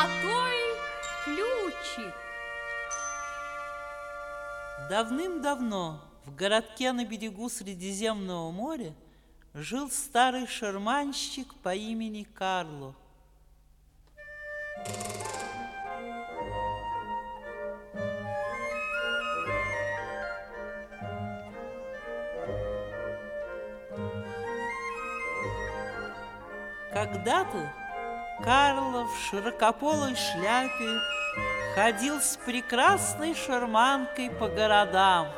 золотой ключик. Давным-давно в городке на берегу Средиземного моря жил старый шарманщик по имени Карло. Когда-то Карло в широкополой шляпе ходил с прекрасной шарманкой по городам,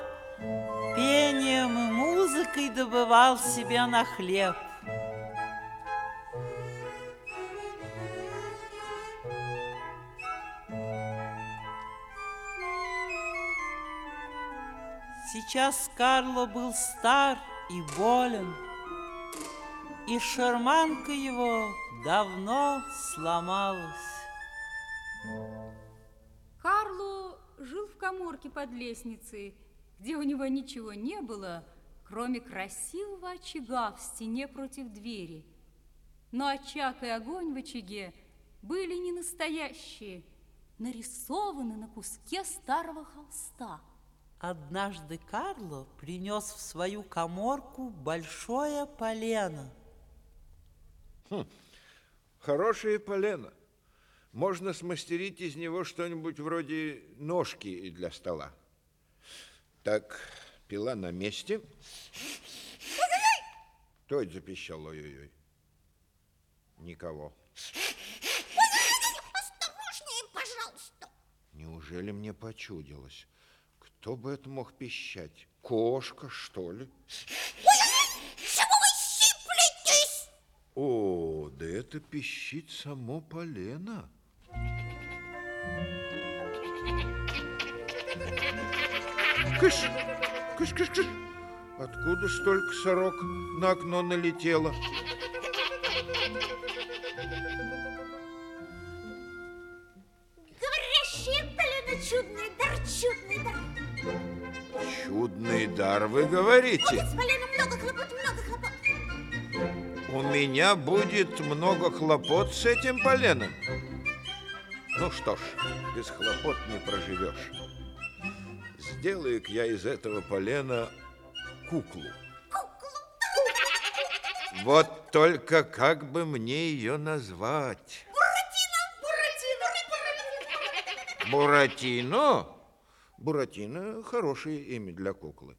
пением и музыкой добывал себе на хлеб. Сейчас Карло был стар и болен, и шарманка его давно сломалась. Карло жил в коморке под лестницей, где у него ничего не было, кроме красивого очага в стене против двери. Но очаг и огонь в очаге были не настоящие, нарисованы на куске старого холста. Однажды Карло принес в свою коморку большое полено. Хм, хорошее полено. Можно смастерить из него что-нибудь вроде ножки для стола. Так, пила на месте. Кто это запищал? Ой-ой-ой. Никого. Осторожнее, пожалуйста. Неужели мне почудилось? Кто бы это мог пищать? Кошка, что ли? Чего О, да это пищит само полено. Кыш, кыш, кыш, кыш. Откуда столько сорок на окно налетело? Говорящие полено чудный дар, чудный дар. Чудный дар, вы говорите? Будет с поленом много хлопот, много. У меня будет много хлопот с этим поленом. Ну что ж, без хлопот не проживешь. Сделаю-ка я из этого полена куклу. Вот только как бы мне ее назвать? Буратино? Буратино – хорошее имя для куклы.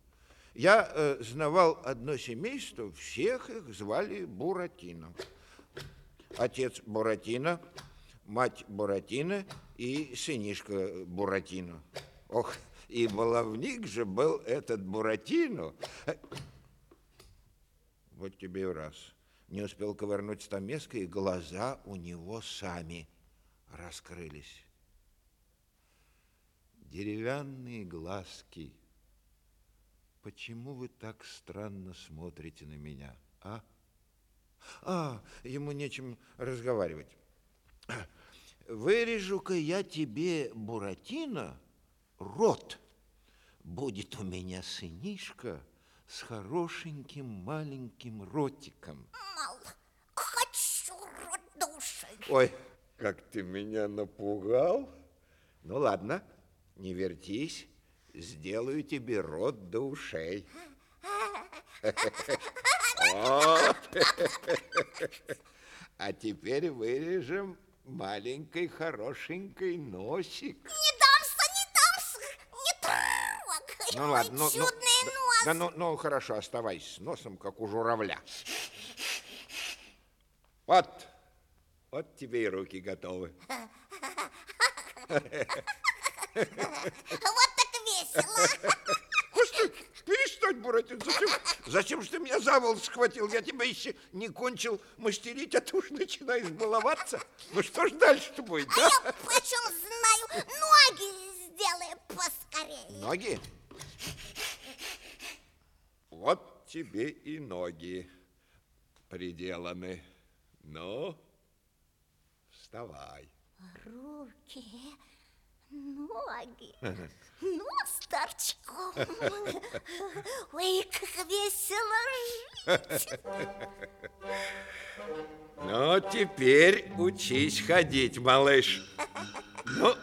Я э, знавал одно семейство, всех их звали Буратино. Отец Буратино, мать Буратино и сынишка Буратино. Ох, и баловник же был этот Буратино. Вот тебе и раз. Не успел ковырнуть стамеска, и глаза у него сами раскрылись. Деревянные глазки. Почему вы так странно смотрите на меня, а? А, ему нечем разговаривать. Вырежу-ка я тебе, Буратино, рот. Будет у меня сынишка с хорошеньким маленьким ротиком. Мал, хочу рот души. Ой, как ты меня напугал. Ну, ладно, не вертись. Сделаю тебе рот до ушей. Вот. А теперь вырежем маленький хорошенький носик. Не дамся, не дамся, не трогай. Ну ладно, ну, ну, да- нос. Да, ну, ну хорошо, оставайся с носом, как у журавля. Вот, вот тебе и руки готовы. Вот весело. Господи, перестань, Буратин, зачем, зачем же ты меня за волос схватил? Я тебя еще не кончил мастерить, а ты уж начинаешь баловаться. Ну что ж дальше-то будет, А да? я почем знаю, ноги сделай поскорее. Ноги? Вот тебе и ноги приделаны. Ну, вставай. Руки, ноги, нос торчком. Ой, как весело жить. Ну, теперь учись ходить, малыш. Ну,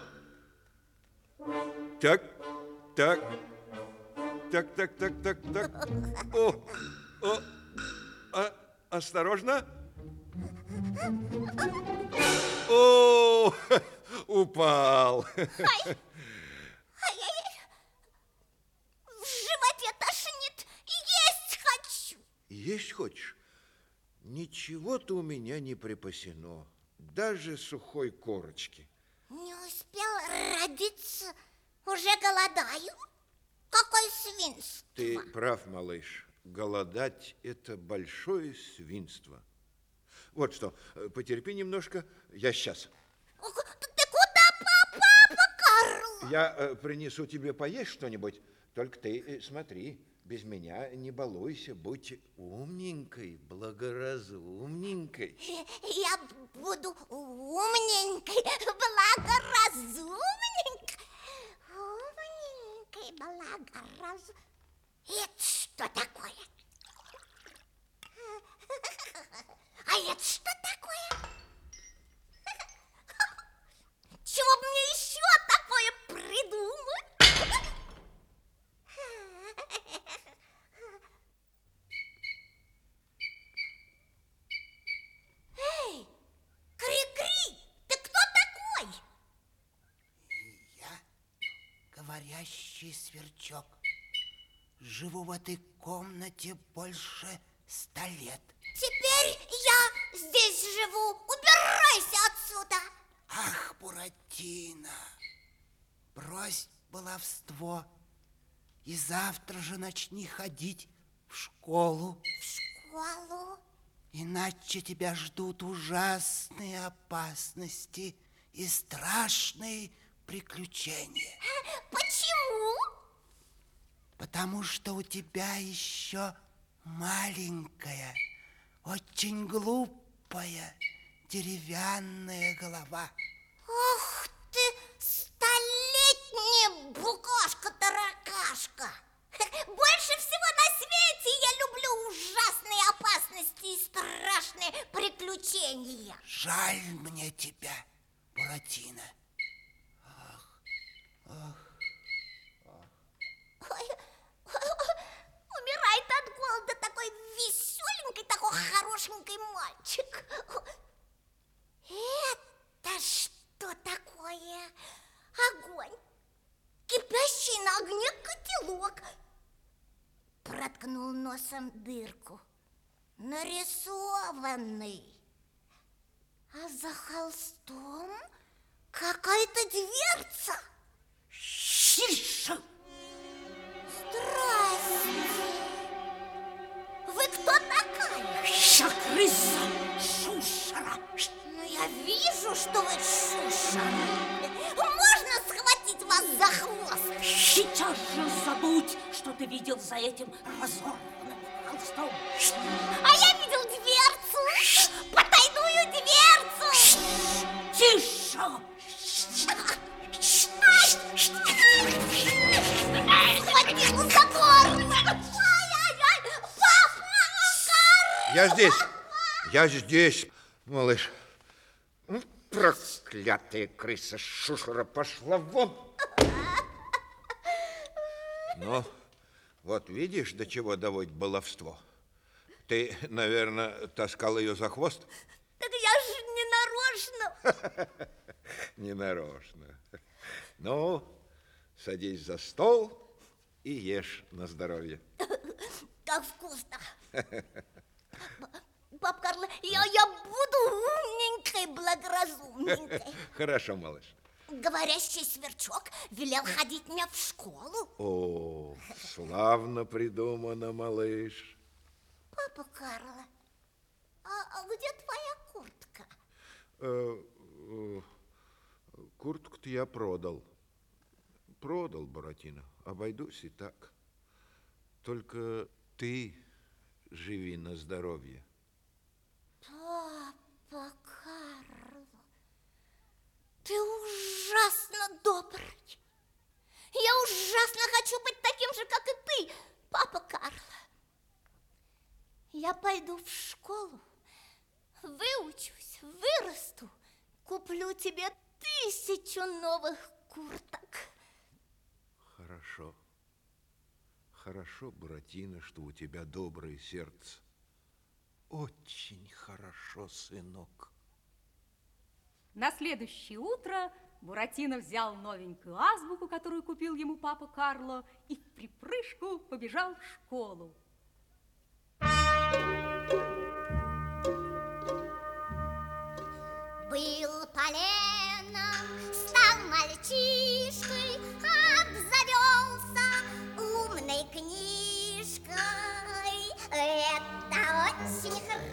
так, так, так, так, так, так, так. О, о, а, осторожно. О, упал. В животе тошнит, есть хочу. Есть хочешь? Ничего-то у меня не припасено, даже сухой корочки. Не успел родиться, уже голодаю. Какое свинство. Ты прав, малыш. Голодать – это большое свинство. Вот что, э, потерпи немножко, я сейчас. Ты? Я э, принесу тебе поесть что-нибудь, только ты э, смотри, без меня не балуйся, будь умненькой, благоразумненькой. Я буду умненькой, благоразумненькой. Умненькой, благоразумненькой. Это что такое? А это что такое? Чего бы мне еще такое придумать? Эй, Кри-Кри, ты кто такой? Я говорящий сверчок. Живу в этой комнате больше ста лет. Теперь я здесь живу. Убирайся отсюда. Ах, Буратино, брось баловство и завтра же начни ходить в школу, В школу. иначе тебя ждут ужасные опасности и страшные приключения. Почему? Потому что у тебя еще маленькая, очень глупая деревянная голова. Ох ты, столетняя букашка-таракашка. Больше всего на свете я люблю ужасные опасности и страшные приключения. Жаль мне тебя, Буратино. Ой, умирает от голода такой веселенький, такой хорошенький мальчик. Это что такое? Огонь. Кипящий на огне котелок. Проткнул носом дырку. Нарисованный. А за холстом какая-то дверца. Тише! Кто такая? Крыса Шушера! Ну, я вижу, что вы шушера. Можно схватить вас за хвост? Сейчас же забудь, что ты видел за этим разорванным холстом. А я видел дверцу. Потайную дверцу. Тише! Я здесь, я здесь, малыш. Ну, Проклятая крыса Шушера пошла вон. Ну, вот видишь, до чего доводит баловство. Ты, наверное, таскал ее за хвост? Так я же не нарочно. Не нарочно. Ну, садись за стол и ешь на здоровье. Как вкусно. Пап Карл, я, я буду умненькой, благоразумненькой. Хорошо, малыш. Говорящий сверчок велел ходить мне в школу. О, славно придумано, малыш. Папа Карла, а, а где твоя куртка? Э, э, Куртку-то я продал. Продал, Буратино. Обойдусь и так. Только ты живи на здоровье. Папа Карло, ты ужасно добрый. Я ужасно хочу быть таким же, как и ты, папа Карло. Я пойду в школу, Выучусь, вырасту, куплю тебе тысячу новых курток. Хорошо. Хорошо, Буратино, что у тебя доброе сердце. Очень хорошо, сынок. На следующее утро Буратино взял новенькую азбуку, которую купил ему папа Карло, и в припрыжку побежал в школу. Был поленом, стал мальчишкой,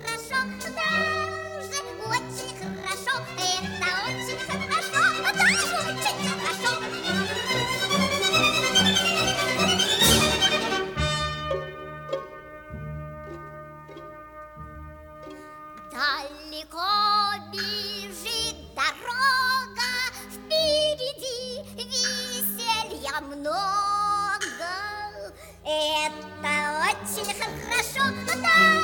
хорошо, даже очень хорошо. Это очень хорошо, даже очень хорошо. Далеко бежит дорога, впереди веселья много. Это очень хорошо, даже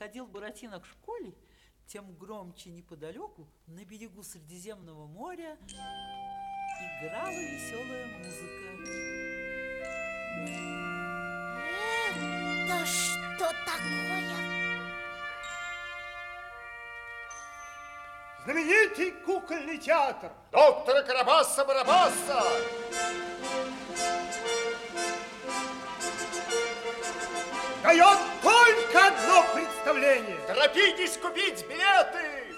подходил Буратино к школе, тем громче неподалеку, на берегу Средиземного моря, играла веселая музыка. Это что такое? Знаменитый кукольный театр. Доктора Карабаса-Барабаса! Дает только одно представление. Торопитесь купить билеты!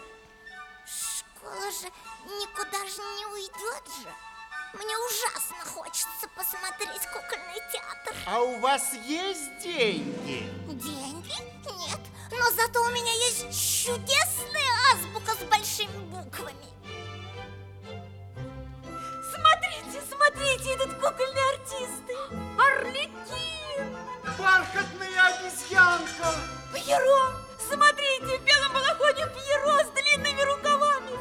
Школа же никуда же не уйдет же. Мне ужасно хочется посмотреть кукольный театр. А у вас есть деньги? Деньги? Нет. Но зато у меня есть чудесная азбука с большими буквами. Смотрите, этот кукольный артисты. Орликин! Бархатная обезьянка! Пьеро, смотрите, в белом балахоне Пьеро с длинными рукавами.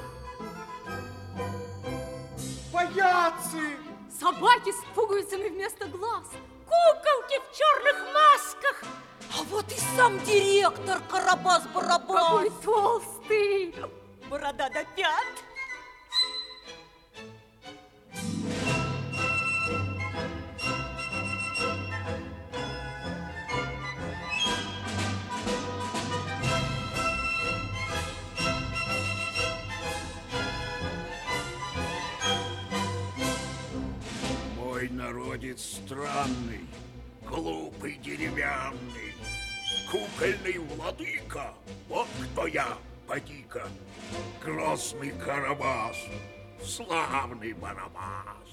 Паяцы! Собаки с пуговицами вместо глаз. Куколки в черных масках. А вот и сам директор Карабас-Барабас. Какой толстый! Борода до пят. Народец странный, глупый, деревянный, кукольный владыка. Вот кто я, поди-ка, грозный Карабас, славный Барабас.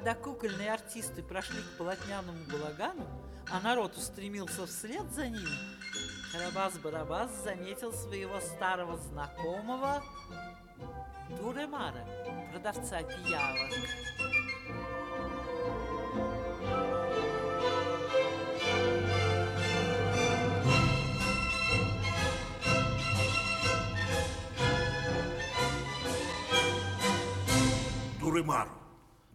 Когда кукольные артисты прошли к полотняному балагану, а народ устремился вслед за ними, Карабас-Барабас заметил своего старого знакомого Дуремара, продавца пиявок. Дурымар,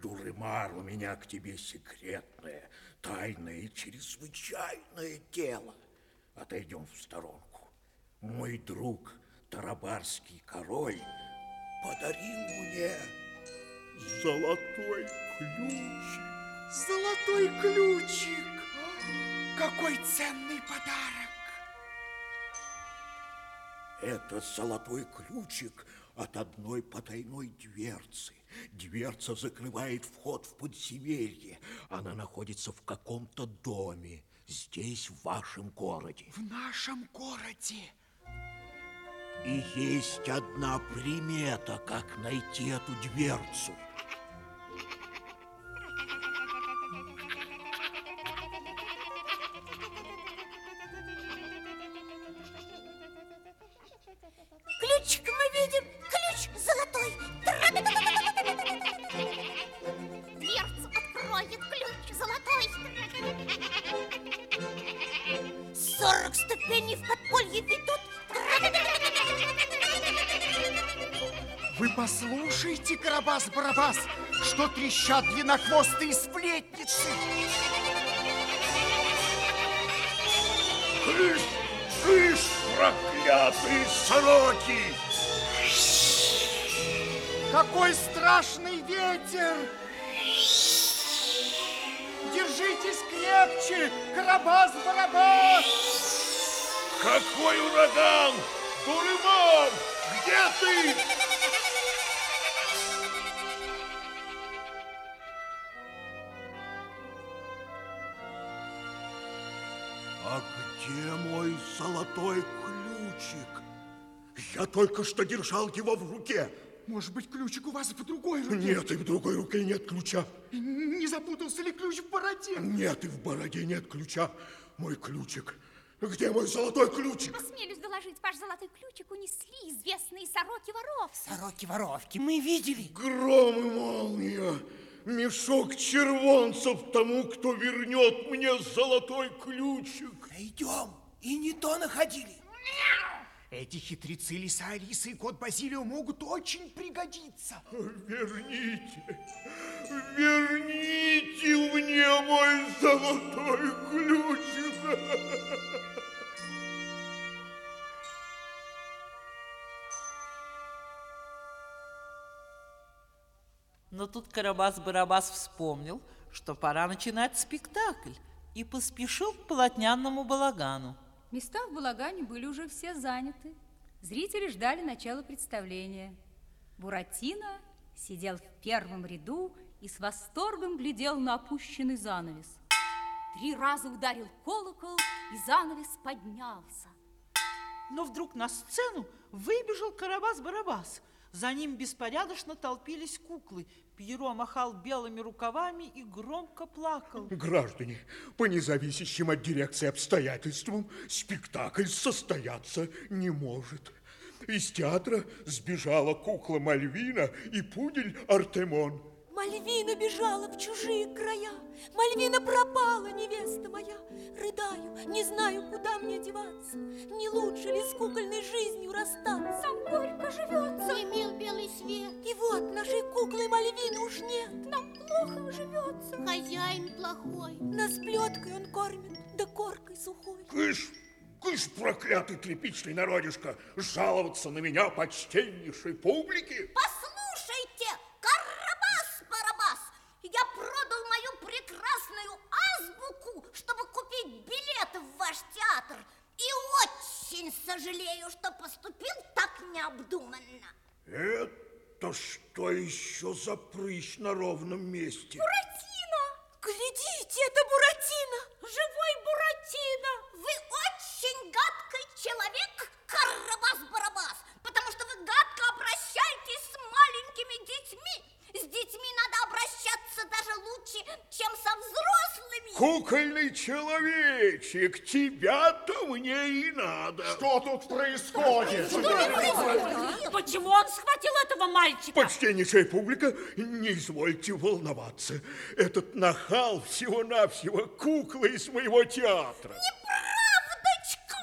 Дурымар, у меня к тебе секретное, тайное и чрезвычайное дело. Отойдем в сторонку. Мой друг, Тарабарский король, подарил мне золотой ключик. Золотой ключик! Какой ценный подарок! Это золотой ключик от одной потайной дверцы. Дверца закрывает вход в подземелье. Она находится в каком-то доме, здесь, в вашем городе. В нашем городе? И есть одна примета, как найти эту дверцу. Ключик мы видим Сорок ступеней в подполье ведут. Вы послушайте, Карабас-Барабас, что трещат длиннохвостые сплетницы. Кыш, кыш, проклятые сороки! Какой страшный ветер! Держитесь крепче, Карабас-Барабас! Какой ураган! Дурыман, где ты? А где мой золотой ключик? Я только что держал его в руке. Может быть, ключик у вас в другой руке? Нет, и в другой руке нет ключа. Не запутался ли ключ в бороде? Нет, и в бороде нет ключа. Мой ключик. Где мой золотой ключик? Осмелюсь доложить, ваш золотой ключик унесли известные сороки-воровцы. Сороки-воровки, мы видели. Гром и молния. Мешок червонцев тому, кто вернет мне золотой ключик. Идем, и не то находили. Эти хитрецы Лиса Алиса и кот Базилио могут очень пригодиться. Верните, верните мне мой золотой ключик. Но тут Карабас-Барабас вспомнил, что пора начинать спектакль, и поспешил к полотняному балагану. Места в балагане были уже все заняты. Зрители ждали начала представления. Буратино сидел в первом ряду и с восторгом глядел на опущенный занавес. Три раза ударил колокол, и занавес поднялся. Но вдруг на сцену выбежал Карабас-Барабас. За ним беспорядочно толпились куклы. Пьеро махал белыми рукавами и громко плакал. Граждане, по независящим от дирекции обстоятельствам спектакль состояться не может. Из театра сбежала кукла Мальвина и пудель Артемон. Мальвина бежала в чужие края. Мальвина пропала, невеста моя. Рыдаю, не знаю, куда мне деваться. Не лучше ли с кукольной жизнью расстаться? Там горько живется. Не мил белый свет. И вот нашей куклы Мальвины уж нет. Нам плохо живется. Хозяин плохой. Нас плеткой он кормит, да коркой сухой. Кыш, кыш, проклятый тряпичный народишко, жаловаться на меня почтеннейшей публике. Послушайте, необдуманно. Это что еще за прыщ на ровном месте? Буратино! Глядите, это Буратино! Живой Буратино! Вы очень гадкий человек, Карабас-Барабас, потому что вы гадко обращаетесь с маленькими детьми. С детьми надо обращаться даже лучше, чем со взрослыми. Кукольный человечек, тебя-то мне и надо. Что тут происходит? Почему он схватил этого мальчика? Почтеннейшая публика, не извольте волноваться. Этот нахал всего-навсего кукла из моего театра.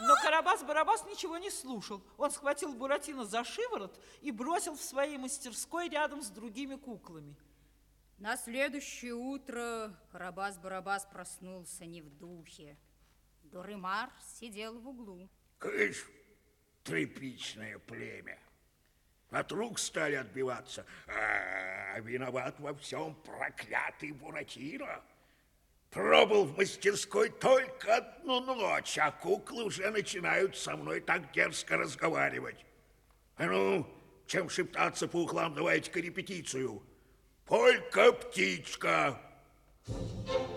Но Карабас-Барабас ничего не слушал. Он схватил Буратино за шиворот и бросил в своей мастерской рядом с другими куклами. На следующее утро Карабас-Барабас проснулся не в духе. Доремар сидел в углу. Кыш, тряпичное племя. От рук стали отбиваться. А, виноват во всем проклятый Буратино. Пробыл в мастерской только одну ночь, а куклы уже начинают со мной так дерзко разговаривать. А ну, чем шептаться по углам, давайте-ка репетицию. Полька-птичка. Птичка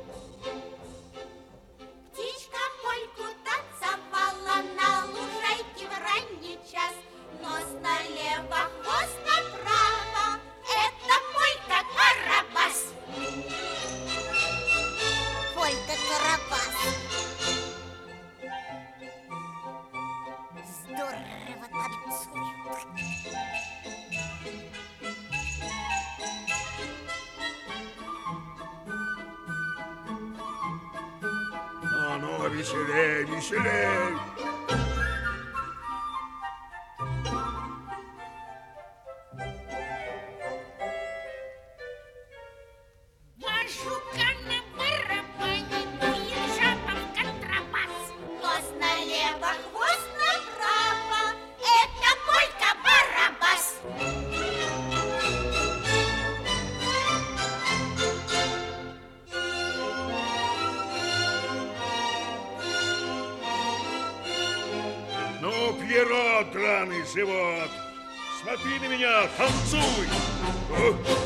смотри на меня, танцуй.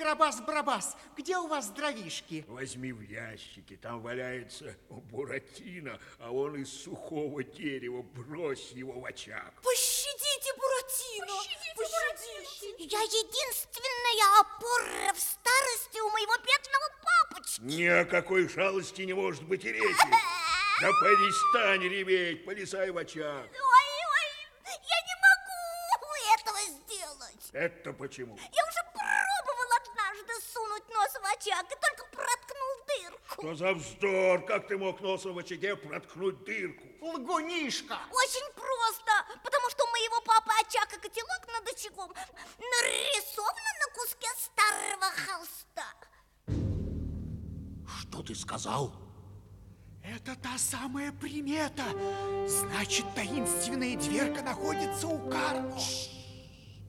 Карабас-Барабас, где у вас дровишки? Возьми в ящике, там валяется Буратино, а он из сухого дерева, брось его в очаг. Пощадите, Буратино! Пощадите! Я единственная опора в старости у моего бедного папочки. Ни о какой жалости не может быть и речи. Да перестань реветь, полезай в очаг. Ой, ой, я не могу этого сделать. Это почему? Я очаг и только проткнул дырку. Что за вздор? Как ты мог носом в очаге проткнуть дырку? Лгунишка! Очень просто, потому что у моего папы очаг и котелок над очагом нарисованы на куске старого холста. Что ты сказал? Это та самая примета. Значит, таинственная дверка находится у Карла.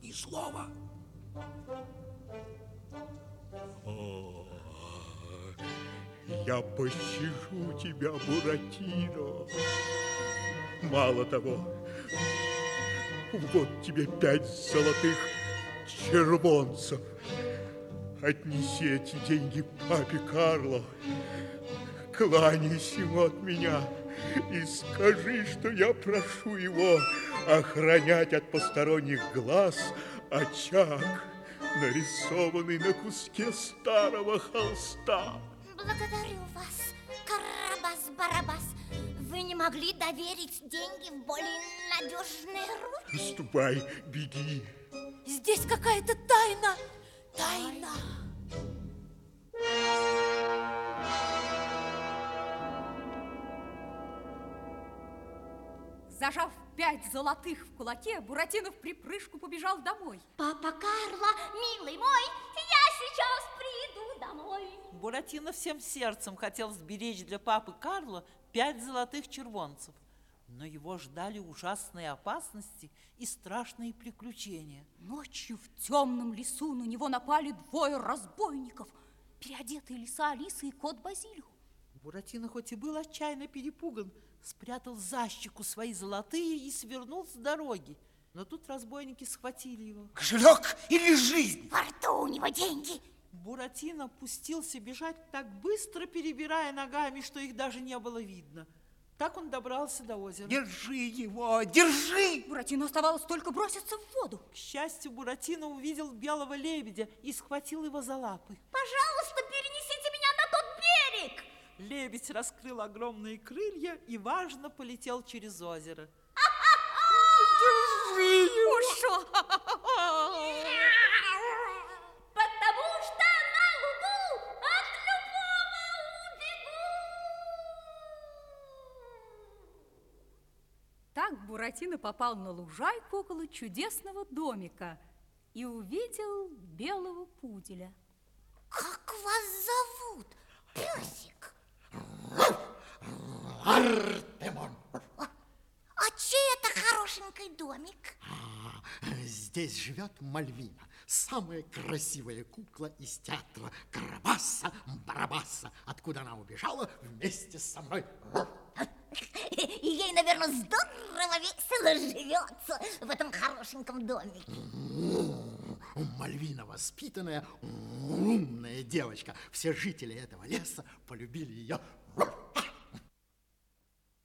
Ни слова. Я пощажу тебя, Буратино. Мало того, вот тебе пять золотых червонцев. Отнеси эти деньги папе Карло. Кланяйся ему от меня и скажи, что я прошу его охранять от посторонних глаз очаг, нарисованный на куске старого холста. Благодарю вас, Карабас-Барабас. Вы не могли доверить деньги в более надежные руки? Ступай, беги. Здесь какая-то тайна! Тайна! Зажав пять золотых в кулаке, Буратино в припрыжку побежал домой. Папа Карло, милый мой, я сейчас. Буратино всем сердцем хотел сберечь для папы Карла пять золотых червонцев. Но его ждали ужасные опасности и страшные приключения. Ночью в темном лесу на него напали двое разбойников, переодетые лиса Алиса и кот Базилио. Буратино хоть и был отчаянно перепуган, спрятал за щеку свои золотые и свернул с дороги. Но тут разбойники схватили его. Кошелек или жизнь? Во рту у него деньги. Буратино пустился бежать так быстро, перебирая ногами, что их даже не было видно. Так он добрался до озера. Держи его, держи! Буратино оставалось только броситься в воду. К счастью, Буратино увидел белого лебедя и схватил его за лапы. Пожалуйста, перенесите меня на тот берег. Лебедь раскрыл огромные крылья и важно полетел через озеро. Ушел! Так Буратино попал на лужайку около чудесного домика и увидел белого пуделя. Как вас зовут, песик? Артемон. А чей это хорошенький домик? Здесь живет Мальвина, самая красивая кукла из театра Карабаса Барабаса, откуда она убежала вместе со мной. И ей, наверное, здорово весело живется в этом хорошеньком домике. Мальвина воспитанная, умная девочка. Все жители этого леса полюбили ее.